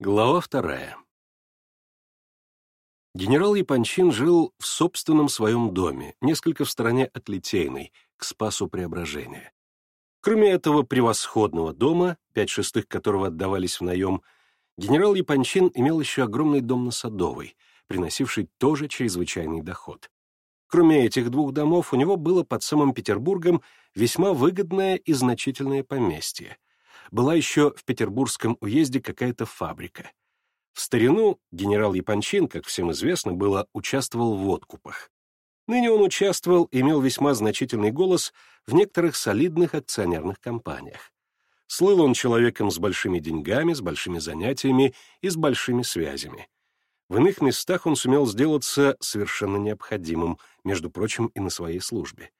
Глава вторая. Генерал Япончин жил в собственном своем доме, несколько в стороне от Литейной, к Спасу Преображения. Кроме этого превосходного дома, пять шестых которого отдавались в наем, генерал Япончин имел еще огромный дом на Садовой, приносивший тоже чрезвычайный доход. Кроме этих двух домов, у него было под самым Петербургом весьма выгодное и значительное поместье — была еще в Петербургском уезде какая-то фабрика. В старину генерал Япончин, как всем известно было, участвовал в откупах. Ныне он участвовал, имел весьма значительный голос в некоторых солидных акционерных компаниях. Слыл он человеком с большими деньгами, с большими занятиями и с большими связями. В иных местах он сумел сделаться совершенно необходимым, между прочим, и на своей службе.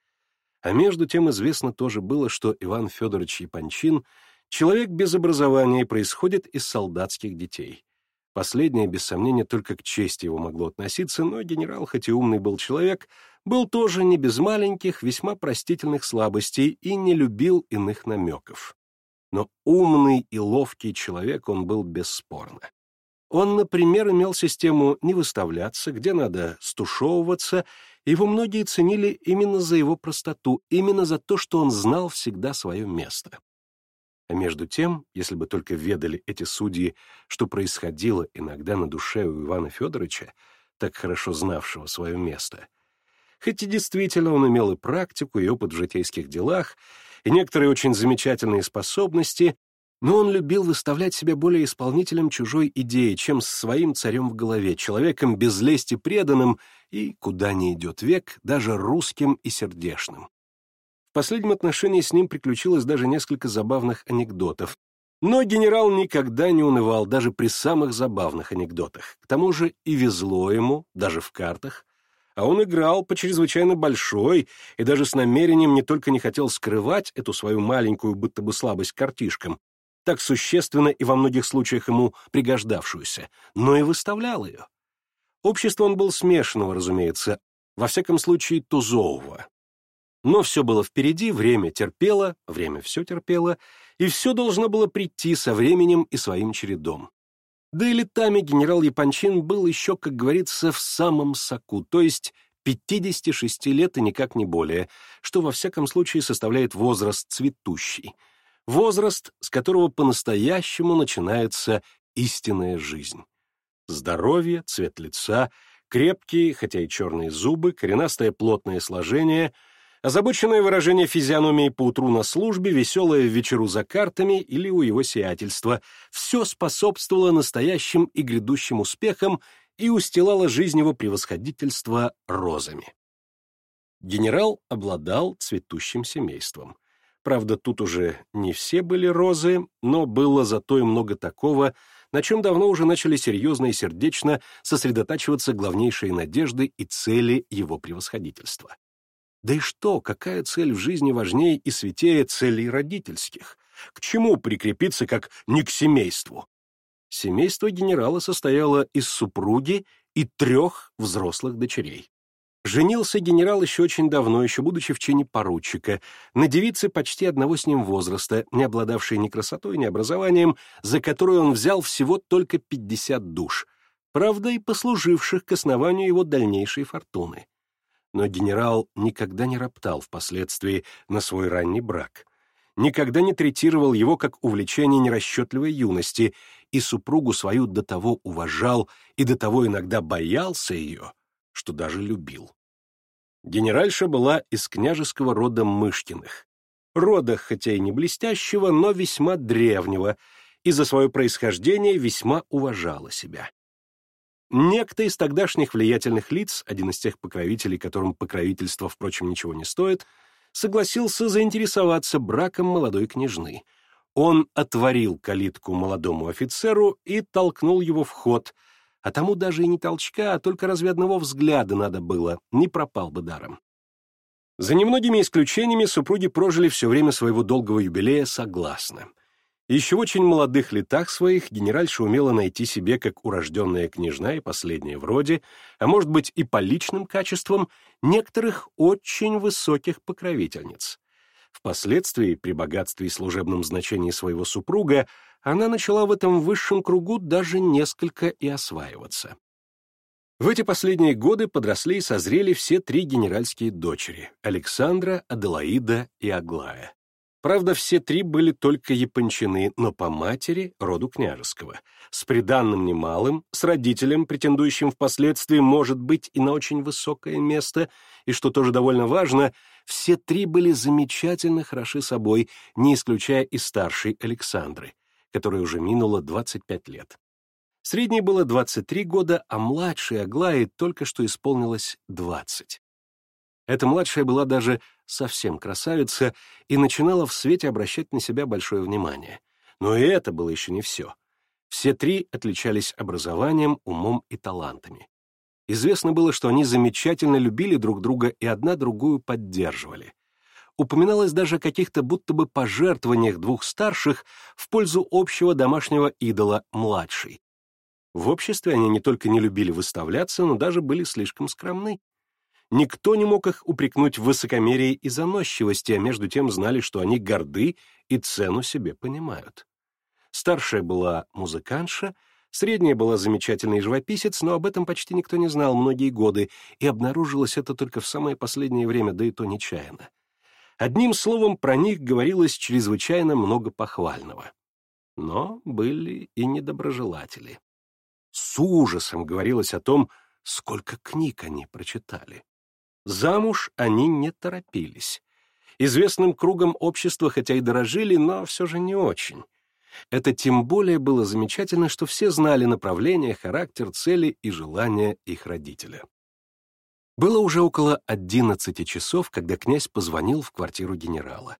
А между тем известно тоже было, что Иван Федорович Япончин Человек без образования происходит из солдатских детей. Последнее, без сомнения, только к чести его могло относиться, но генерал, хоть и умный был человек, был тоже не без маленьких, весьма простительных слабостей и не любил иных намеков. Но умный и ловкий человек он был бесспорно. Он, например, имел систему не выставляться, где надо стушевываться, его многие ценили именно за его простоту, именно за то, что он знал всегда свое место. А между тем, если бы только ведали эти судьи, что происходило иногда на душе у Ивана Федоровича, так хорошо знавшего свое место, хоть и действительно он имел и практику, и опыт в житейских делах, и некоторые очень замечательные способности, но он любил выставлять себя более исполнителем чужой идеи, чем с своим царем в голове, человеком без лести преданным и, куда ни идет век, даже русским и сердешным. В последнем отношении с ним приключилось даже несколько забавных анекдотов. Но генерал никогда не унывал даже при самых забавных анекдотах. К тому же и везло ему, даже в картах. А он играл по чрезвычайно большой и даже с намерением не только не хотел скрывать эту свою маленькую будто бы слабость картишкам, так существенно и во многих случаях ему пригождавшуюся, но и выставлял ее. Общество он был смешанного, разумеется, во всяком случае тузового, но все было впереди, время терпело, время все терпело, и все должно было прийти со временем и своим чередом. Да и летами генерал Япончин был еще, как говорится, в самом соку, то есть 56 лет и никак не более, что во всяком случае составляет возраст цветущий. Возраст, с которого по-настоящему начинается истинная жизнь. Здоровье, цвет лица, крепкие, хотя и черные зубы, коренастое плотное сложение — Озабоченное выражение физиономии по утру на службе, веселое вечеру за картами или у его сиятельства — все способствовало настоящим и грядущим успехам и устилало жизнь его превосходительства розами. Генерал обладал цветущим семейством. Правда, тут уже не все были розы, но было зато и много такого, на чем давно уже начали серьезно и сердечно сосредотачиваться главнейшие надежды и цели его превосходительства. Да и что, какая цель в жизни важнее и святее целей родительских? К чему прикрепиться, как не к семейству? Семейство генерала состояло из супруги и трех взрослых дочерей. Женился генерал еще очень давно, еще будучи в чине поручика, на девице почти одного с ним возраста, не обладавшей ни красотой, ни образованием, за которую он взял всего только 50 душ, правда и послуживших к основанию его дальнейшей фортуны но генерал никогда не роптал впоследствии на свой ранний брак, никогда не третировал его как увлечение нерасчетливой юности, и супругу свою до того уважал и до того иногда боялся ее, что даже любил. Генеральша была из княжеского рода Мышкиных, рода, хотя и не блестящего, но весьма древнего, и за свое происхождение весьма уважала себя. Некто из тогдашних влиятельных лиц, один из тех покровителей, которым покровительство, впрочем, ничего не стоит, согласился заинтересоваться браком молодой княжны. Он отворил калитку молодому офицеру и толкнул его в ход, а тому даже и не толчка, а только разве одного взгляда надо было, не пропал бы даром. За немногими исключениями супруги прожили все время своего долгого юбилея согласно. Еще в очень молодых летах своих генеральша умела найти себе, как урожденная княжна и последняя в роде, а может быть и по личным качествам, некоторых очень высоких покровительниц. Впоследствии, при богатстве и служебном значении своего супруга, она начала в этом высшем кругу даже несколько и осваиваться. В эти последние годы подросли и созрели все три генеральские дочери — Александра, Аделаида и Аглая. Правда, все три были только япончины, но по матери — роду княжеского, с приданным немалым, с родителем, претендующим впоследствии, может быть, и на очень высокое место, и, что тоже довольно важно, все три были замечательно хороши собой, не исключая и старшей Александры, которой уже минуло 25 лет. Средней было 23 года, а младшей Аглае только что исполнилось 20. Эта младшая была даже совсем красавица, и начинала в свете обращать на себя большое внимание. Но и это было еще не все. Все три отличались образованием, умом и талантами. Известно было, что они замечательно любили друг друга и одна другую поддерживали. Упоминалось даже о каких-то будто бы пожертвованиях двух старших в пользу общего домашнего идола младшей. В обществе они не только не любили выставляться, но даже были слишком скромны. Никто не мог их упрекнуть в высокомерии и заносчивости, а между тем знали, что они горды и цену себе понимают. Старшая была музыкантша, средняя была замечательный живописец, но об этом почти никто не знал многие годы, и обнаружилось это только в самое последнее время, да и то нечаянно. Одним словом, про них говорилось чрезвычайно много похвального. Но были и недоброжелатели. С ужасом говорилось о том, сколько книг они прочитали. Замуж а они не торопились. Известным кругом общества, хотя и дорожили, но все же не очень. Это тем более было замечательно, что все знали направление, характер, цели и желания их родителя. Было уже около 11 часов, когда князь позвонил в квартиру генерала.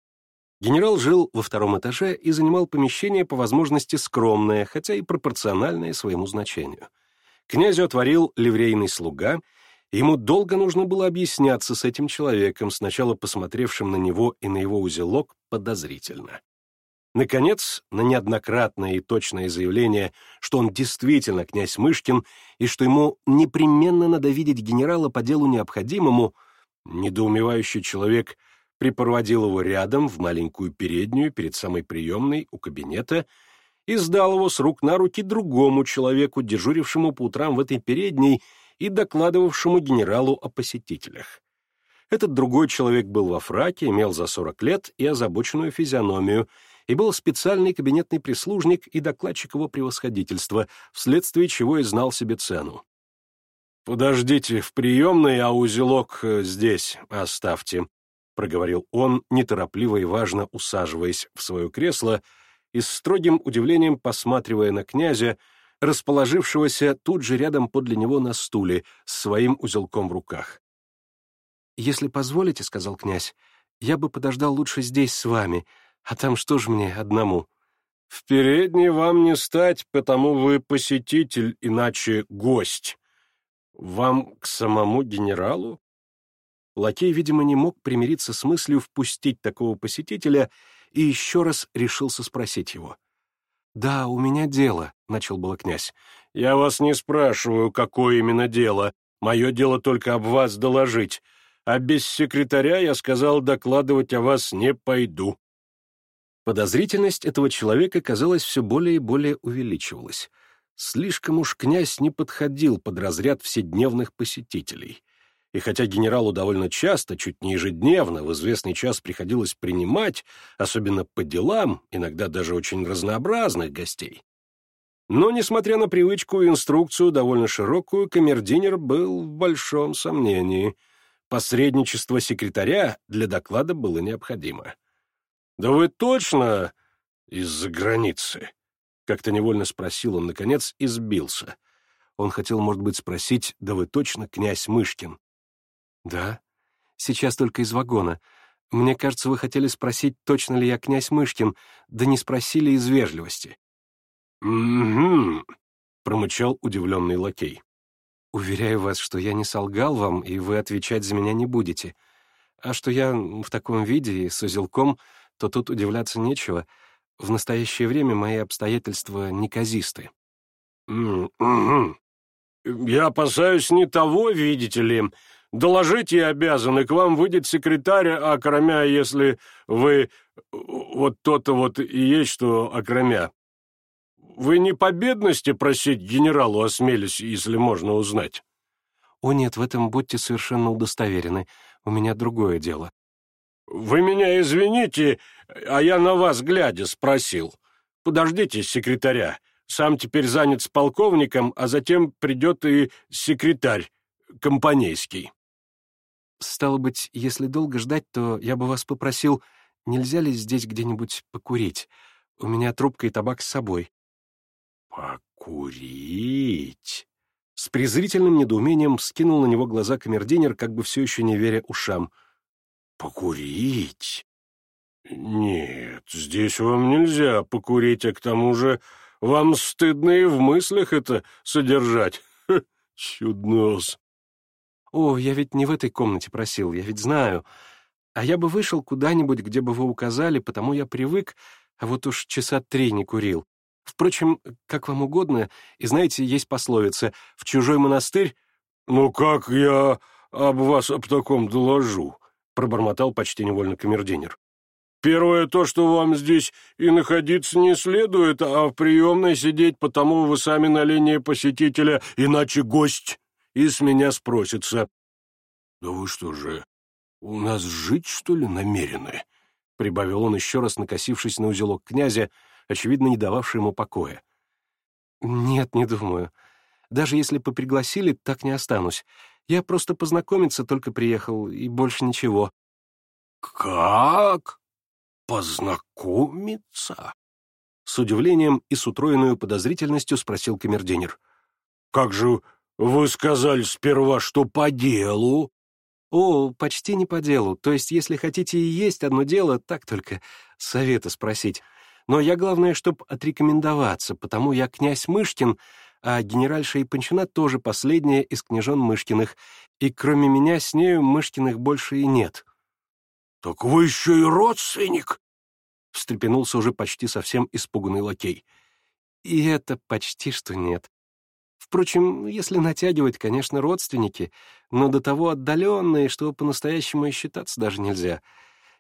Генерал жил во втором этаже и занимал помещение по возможности скромное, хотя и пропорциональное своему значению. Князю отворил ливрейный слуга — Ему долго нужно было объясняться с этим человеком, сначала посмотревшим на него и на его узелок подозрительно. Наконец, на неоднократное и точное заявление, что он действительно князь Мышкин и что ему непременно надо видеть генерала по делу необходимому, недоумевающий человек припроводил его рядом в маленькую переднюю перед самой приемной у кабинета и сдал его с рук на руки другому человеку, дежурившему по утрам в этой передней и докладывавшему генералу о посетителях. Этот другой человек был во фраке, имел за 40 лет и озабоченную физиономию, и был специальный кабинетный прислужник и докладчик его превосходительства, вследствие чего и знал себе цену. «Подождите в приемной, а узелок э, здесь оставьте», — проговорил он, неторопливо и важно усаживаясь в свое кресло и с строгим удивлением посматривая на князя, расположившегося тут же рядом подле него на стуле с своим узелком в руках. «Если позволите, — сказал князь, — я бы подождал лучше здесь с вами, а там что ж мне одному?» «В передней вам не стать, потому вы посетитель, иначе гость. Вам к самому генералу?» Лакей, видимо, не мог примириться с мыслью впустить такого посетителя и еще раз решился спросить его. «Да, у меня дело. — начал было князь. «Я вас не спрашиваю, какое именно дело. Мое дело только об вас доложить. А без секретаря я сказал докладывать о вас не пойду». Подозрительность этого человека, казалось, все более и более увеличивалась. Слишком уж князь не подходил под разряд вседневных посетителей. И хотя генералу довольно часто, чуть не ежедневно, в известный час приходилось принимать, особенно по делам, иногда даже очень разнообразных гостей, но, несмотря на привычку и инструкцию, довольно широкую, камердинер был в большом сомнении. Посредничество секретаря для доклада было необходимо. «Да вы точно из-за границы?» Как-то невольно спросил он, наконец, и сбился. Он хотел, может быть, спросить, «Да вы точно князь Мышкин?» «Да, сейчас только из вагона. Мне кажется, вы хотели спросить, точно ли я князь Мышкин, да не спросили из вежливости». «Угу», — промычал удивленный лакей. «Уверяю вас, что я не солгал вам, и вы отвечать за меня не будете. А что я в таком виде и с узелком, то тут удивляться нечего. В настоящее время мои обстоятельства неказисты». «Угу. Я опасаюсь не того, видите ли. Доложить я обязан, и к вам выйдет секретарь, а кроме, если вы вот то-то вот и есть, что окромя. Вы не по бедности просить генералу осмелись, если можно узнать. О нет, в этом будьте совершенно удостоверены. У меня другое дело. Вы меня извините, а я на вас глядя спросил. Подождите секретаря. Сам теперь занят с полковником, а затем придет и секретарь компанейский. Стало быть, если долго ждать, то я бы вас попросил, нельзя ли здесь где-нибудь покурить? У меня трубка и табак с собой. «Покурить!» С презрительным недоумением скинул на него глаза камердинер, как бы все еще не веря ушам. «Покурить?» «Нет, здесь вам нельзя покурить, а к тому же вам стыдно и в мыслях это содержать. Чуднос!» «О, я ведь не в этой комнате просил, я ведь знаю. А я бы вышел куда-нибудь, где бы вы указали, потому я привык, а вот уж часа три не курил. Впрочем, как вам угодно, и знаете, есть пословица «в чужой монастырь...» «Ну как я об вас об таком доложу?» — пробормотал почти невольно камердинер. «Первое то, что вам здесь и находиться не следует, а в приемной сидеть, потому вы сами на линии посетителя, иначе гость и с меня спросится». «Да вы что же, у нас жить, что ли, намерены?» — прибавил он еще раз, накосившись на узелок князя — очевидно, не дававший ему покоя. «Нет, не думаю. Даже если бы пригласили, так не останусь. Я просто познакомиться только приехал, и больше ничего». «Как? Познакомиться?» С удивлением и с утроенной подозрительностью спросил камердинер. «Как же вы сказали сперва, что по делу?» «О, почти не по делу. То есть, если хотите и есть одно дело, так только совета спросить. Но я главное, чтоб отрекомендоваться, потому я князь Мышкин, а генеральша Япончина тоже последняя из княжон Мышкиных, и кроме меня с нею Мышкиных больше и нет». «Так вы еще и родственник!» — встрепенулся уже почти совсем испуганный лакей. «И это почти что нет. Впрочем, если натягивать, конечно, родственники, но до того отдаленные, что по-настоящему и считаться даже нельзя».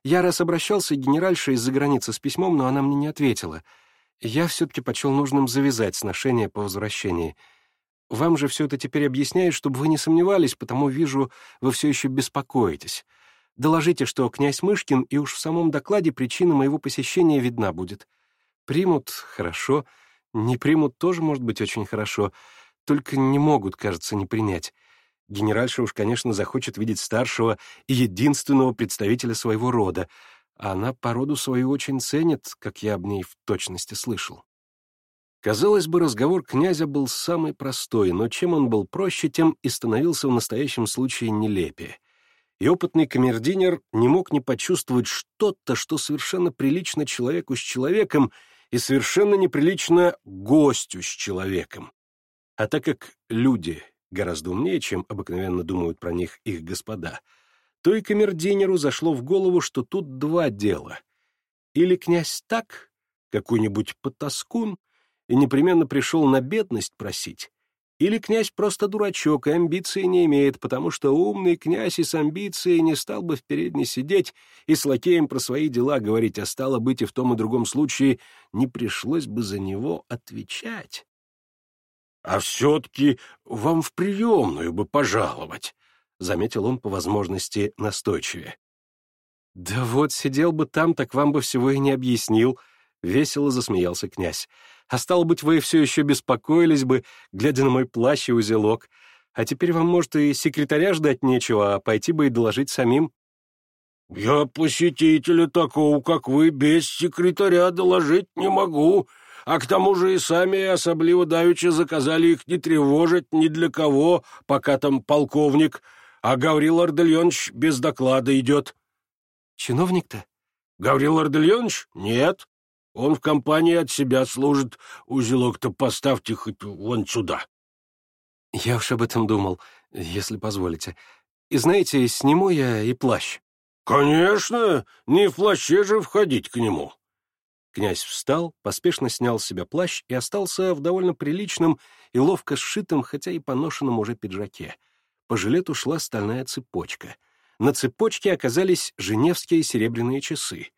Я раз обращался к генеральше из-за границы с письмом, но она мне не ответила. Я все-таки почел нужным завязать сношение по возвращении. Вам же все это теперь объясняю, чтобы вы не сомневались, потому, вижу, вы все еще беспокоитесь. Доложите, что князь Мышкин, и уж в самом докладе причина моего посещения видна будет. Примут — хорошо, не примут — тоже может быть очень хорошо, только не могут, кажется, не принять. Генеральша уж, конечно, захочет видеть старшего и единственного представителя своего рода, она породу свою очень ценит, как я об ней в точности слышал. Казалось бы, разговор князя был самый простой, но чем он был проще, тем и становился в настоящем случае нелепее. И опытный камердинер не мог не почувствовать что-то, что совершенно прилично человеку с человеком и совершенно неприлично гостю с человеком. А так как люди гораздо умнее, чем обыкновенно думают про них их господа, то и камердинеру зашло в голову, что тут два дела. Или князь так, какой-нибудь потаскун, и непременно пришел на бедность просить, или князь просто дурачок и амбиции не имеет, потому что умный князь и с амбицией не стал бы в передней сидеть и с лакеем про свои дела говорить, а стало быть и в том и другом случае не пришлось бы за него отвечать а все-таки вам в приемную бы пожаловать», — заметил он по возможности настойчивее. «Да вот, сидел бы там, так вам бы всего и не объяснил», — весело засмеялся князь. «А стало быть, вы все еще беспокоились бы, глядя на мой плащ и узелок. А теперь вам, может, и секретаря ждать нечего, а пойти бы и доложить самим». «Я посетителя такого, как вы, без секретаря доложить не могу», а к тому же и сами особливо давеча заказали их не тревожить ни для кого, пока там полковник, а Гаврил Ардельонович без доклада идет». «Чиновник-то?» «Гаврил Ардельонович? Нет. Он в компании от себя служит. Узелок-то поставьте хоть вон сюда». «Я уж об этом думал, если позволите. И знаете, сниму я и плащ». «Конечно, не в плаще же входить к нему». Князь встал, поспешно снял с себя плащ и остался в довольно приличном и ловко сшитом, хотя и поношенном уже пиджаке. По жилету шла стальная цепочка. На цепочке оказались женевские серебряные часы.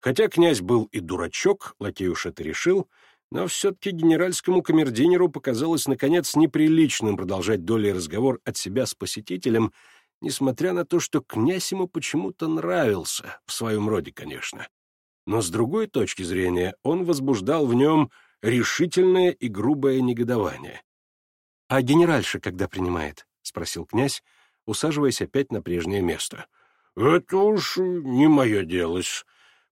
Хотя князь был и дурачок, лакей уж это решил, но все-таки генеральскому камердинеру показалось, наконец, неприличным продолжать долей разговор от себя с посетителем, несмотря на то, что князь ему почему-то нравился, в своем роде, конечно. Но с другой точки зрения он возбуждал в нем решительное и грубое негодование. «А генеральша когда принимает?» — спросил князь, усаживаясь опять на прежнее место. «Это уж не мое дело.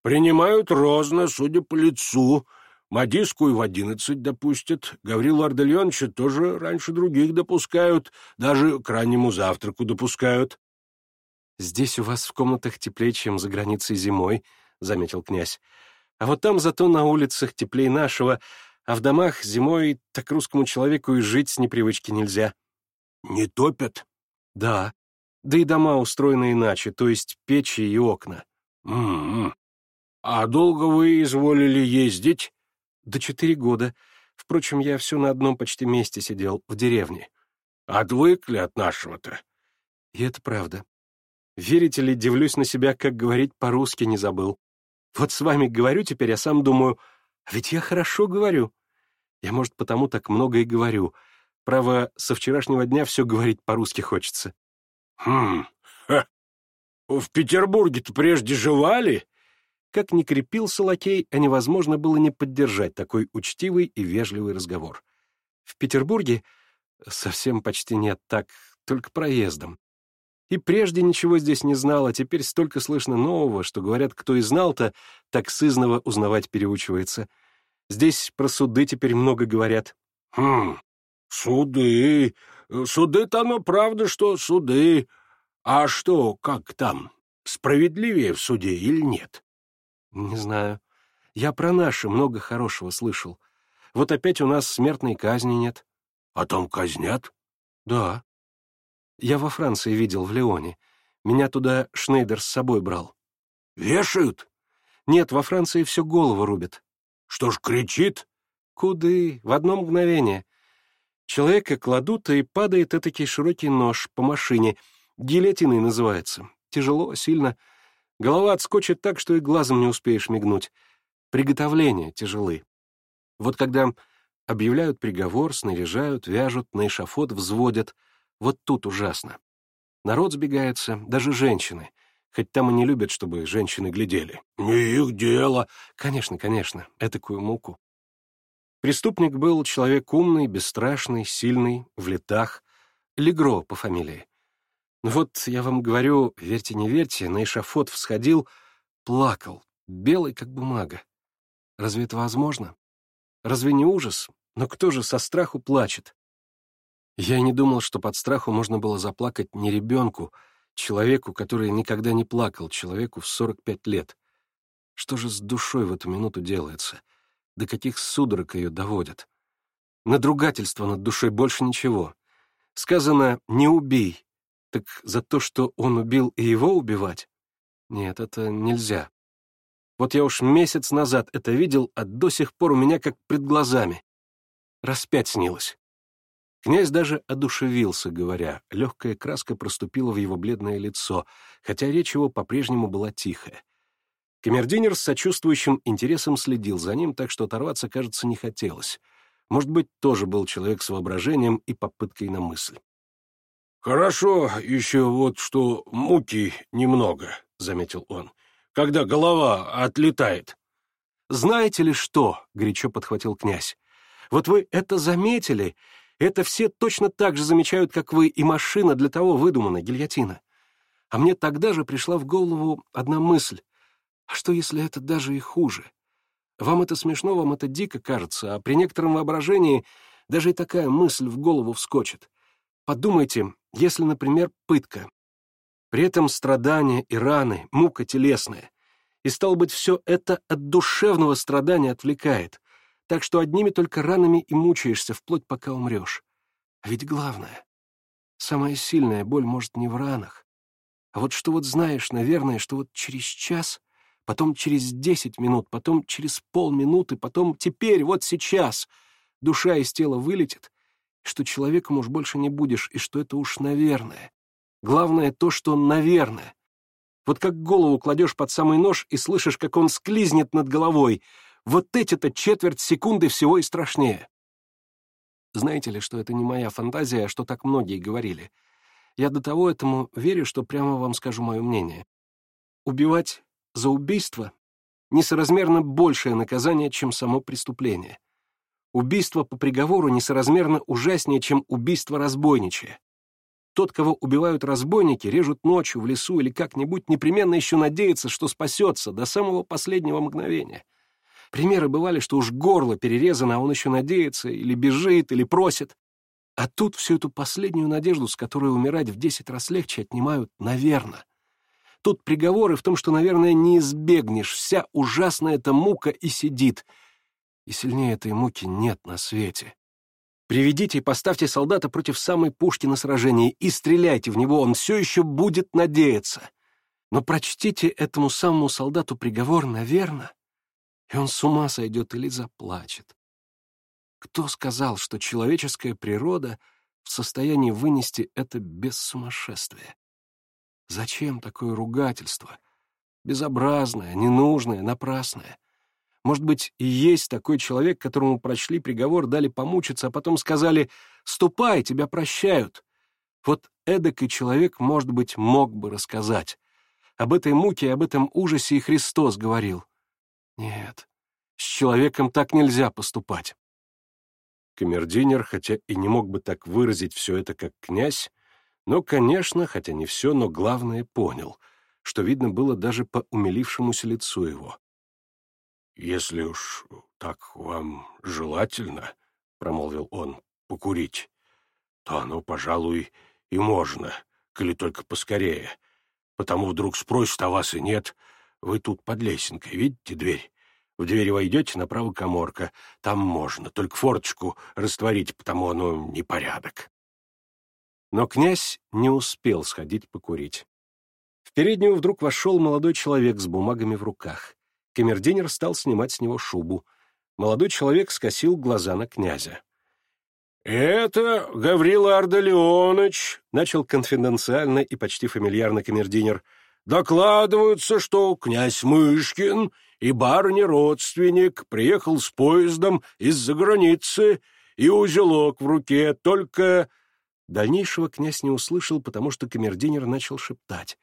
Принимают розно, судя по лицу. Мадиску и в одиннадцать допустят. Гаврилу Ардельоновича тоже раньше других допускают. Даже к раннему завтраку допускают». «Здесь у вас в комнатах теплее, чем за границей зимой», заметил князь. А вот там зато на улицах теплее нашего, а в домах зимой так русскому человеку и жить с непривычки нельзя. Не топят? Да. Да и дома устроены иначе, то есть печи и окна. М -м -м. А долго вы изволили ездить? До четыре года. Впрочем, я все на одном почти месте сидел, в деревне. Отвыкли от нашего-то. И это правда. Верите ли, дивлюсь на себя, как говорить по-русски не забыл. Вот с вами говорю теперь, я сам думаю, «А ведь я хорошо говорю. Я, может, потому так много и говорю. Право, со вчерашнего дня все говорить по-русски хочется. Хм, ха. В Петербурге-то прежде жевали? Как ни крепился лакей, а невозможно было не поддержать такой учтивый и вежливый разговор. В Петербурге совсем почти нет так, только проездом. И прежде ничего здесь не знал, а теперь столько слышно нового, что, говорят, кто и знал-то, так сызново узнавать переучивается. Здесь про суды теперь много говорят. Хм, суды. Э, Суды-то оно правда, что суды. А что, как там? Справедливее в суде или нет? Не знаю. Я про наши много хорошего слышал. Вот опять у нас смертной казни нет. А там казнят? Да. Я во Франции видел, в Леоне. Меня туда Шнейдер с собой брал». «Вешают?» «Нет, во Франции все голову рубит». «Что ж кричит?» «Куды? В одно мгновение». Человека кладут, и падает этакий широкий нож по машине. Гильотиной называется. Тяжело, сильно. Голова отскочит так, что и глазом не успеешь мигнуть. Приготовления тяжелы. Вот когда объявляют приговор, снаряжают, вяжут, на эшафот взводят — вот тут ужасно. Народ сбегается, даже женщины. Хоть там и не любят, чтобы женщины глядели. «Не их дело!» Конечно, конечно, этакую муку. Преступник был человек умный, бесстрашный, сильный, в летах. Легро по фамилии. Ну вот, я вам говорю, верьте, не верьте, на эшафот всходил, плакал, белый, как бумага. Разве это возможно? Разве не ужас? Но кто же со страху плачет? Я не думал, что под страху можно было заплакать не ребенку, человеку, который никогда не плакал, человеку в 45 лет. Что же с душой в эту минуту делается? До каких судорог ее доводят? Надругательство над душой больше ничего. Сказано «не убей», так за то, что он убил и его убивать? Нет, это нельзя. Вот я уж месяц назад это видел, а до сих пор у меня как пред глазами. Раз снилось. Князь даже одушевился, говоря. Легкая краска проступила в его бледное лицо, хотя речь его по-прежнему была тихая. Камердинер с сочувствующим интересом следил за ним, так что оторваться, кажется, не хотелось. Может быть, тоже был человек с воображением и попыткой на мысль. «Хорошо еще вот что муки немного», — заметил он, — «когда голова отлетает». «Знаете ли что?» — горячо подхватил князь. «Вот вы это заметили, это все точно так же замечают, как вы, и машина для того выдумана, гильотина. А мне тогда же пришла в голову одна мысль. А что, если это даже и хуже? Вам это смешно, вам это дико кажется, а при некотором воображении даже и такая мысль в голову вскочит. Подумайте, если, например, пытка. При этом страдания и раны, мука телесная. И, стало быть, все это от душевного страдания отвлекает так что одними только ранами и мучаешься вплоть, пока умрешь. А ведь главное, самая сильная боль может не в ранах. А вот что вот знаешь, наверное, что вот через час, потом через десять минут, потом через полминуты, потом теперь, вот сейчас душа из тела вылетит, что человеком уж больше не будешь, и что это уж наверное. Главное то, что наверное. Вот как голову кладешь под самый нож и слышишь, как он склизнет над головой — вот эти-то четверть секунды всего и страшнее. Знаете ли, что это не моя фантазия, а что так многие говорили. Я до того этому верю, что прямо вам скажу мое мнение. Убивать за убийство — несоразмерно большее наказание, чем само преступление. Убийство по приговору несоразмерно ужаснее, чем убийство разбойничье. Тот, кого убивают разбойники, режут ночью в лесу или как-нибудь, непременно еще надеется, что спасется до самого последнего мгновения. Примеры бывали, что уж горло перерезано, а он еще надеется, или бежит, или просит. А тут всю эту последнюю надежду, с которой умирать в десять раз легче, отнимают «наверно». Тут приговоры в том, что, наверное, не избегнешь. Вся ужасная эта мука и сидит. И сильнее этой муки нет на свете. Приведите и поставьте солдата против самой пушки на сражении и стреляйте в него, он все еще будет надеяться. Но прочтите этому самому солдату приговор, наверное, и он с ума сойдет или заплачет. Кто сказал, что человеческая природа в состоянии вынести это без сумасшествия? Зачем такое ругательство? Безобразное, ненужное, напрасное. Может быть, и есть такой человек, которому прочли приговор, дали помучиться, а потом сказали «Ступай, тебя прощают». Вот эдакый человек, может быть, мог бы рассказать. Об этой муке и об этом ужасе и Христос говорил — нет, с человеком так нельзя поступать. Камердинер, хотя и не мог бы так выразить все это, как князь, но, конечно, хотя не все, но главное понял, что видно было даже по умилившемуся лицу его. «Если уж так вам желательно, — промолвил он, — покурить, то оно, пожалуй, и можно, коли только поскорее, потому вдруг спросят о вас и нет, — вы тут под лесенкой, видите дверь? В дверь войдете, направо коморка. Там можно, только форточку растворить, потому оно непорядок. Но князь не успел сходить покурить. В переднюю вдруг вошел молодой человек с бумагами в руках. Камердинер стал снимать с него шубу. Молодой человек скосил глаза на князя. «Это Гаврила Ардалионович», — начал конфиденциально и почти фамильярно камердинер — Докладываются, что князь Мышкин и барни-родственник приехал с поездом из-за границы и узелок в руке, только...» Дальнейшего князь не услышал, потому что камердинер начал шептать.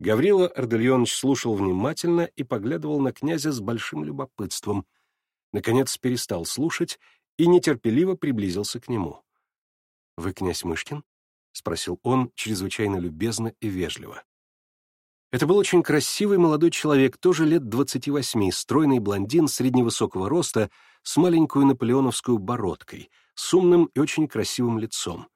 Гаврила Ордельонович слушал внимательно и поглядывал на князя с большим любопытством. Наконец перестал слушать и нетерпеливо приблизился к нему. «Вы князь Мышкин?» — спросил он чрезвычайно любезно и вежливо. Это был очень красивый молодой человек, тоже лет 28, стройный блондин средневысокого роста с маленькую наполеоновскую бородкой, с умным и очень красивым лицом.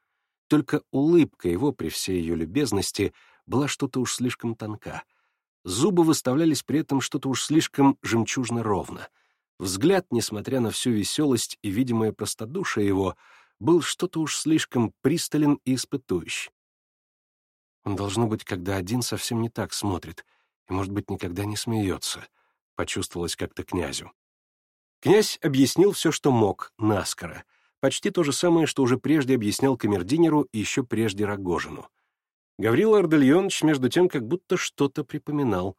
Только улыбка его при всей ее любезности была что-то уж слишком тонка. Зубы выставлялись при этом что-то уж слишком жемчужно ровно. Взгляд, несмотря на всю веселость и видимое простодушие его, был что-то уж слишком пристален и испытующий. Он, должно быть, когда один совсем не так смотрит и, может быть, никогда не смеется, — почувствовалось как-то князю. Князь объяснил все, что мог, наскоро. Почти то же самое, что уже прежде объяснял камердинеру и еще прежде Рогожину. Гаврил Ардельонович, между тем, как будто что-то припоминал.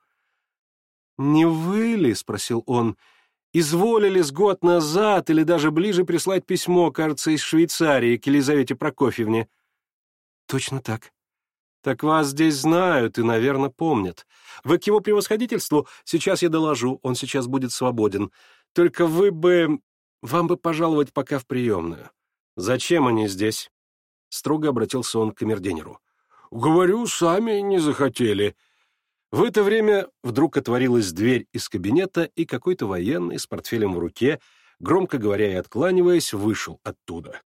«Не вы ли?» — спросил он. «Изволили с год назад или даже ближе прислать письмо, кажется, из Швейцарии к Елизавете Прокофьевне?» «Точно так», так вас здесь знают и, наверное, помнят. Вы к его превосходительству. Сейчас я доложу, он сейчас будет свободен. Только вы бы... Вам бы пожаловать пока в приемную. Зачем они здесь?» Строго обратился он к камердинеру. «Говорю, сами не захотели». В это время вдруг отворилась дверь из кабинета, и какой-то военный с портфелем в руке, громко говоря и откланиваясь, вышел оттуда.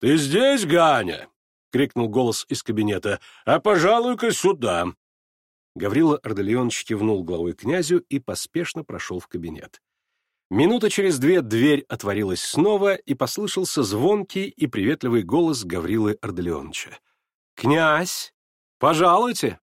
«Ты здесь, Ганя?» — крикнул голос из кабинета. «А, пожалуй-ка, сюда!» Гаврила Ордолеонович кивнул головой князю и поспешно прошел в кабинет. Минута через две дверь отворилась снова, и послышался звонкий и приветливый голос Гаврилы Ордолеоновича. «Князь, пожалуйте!»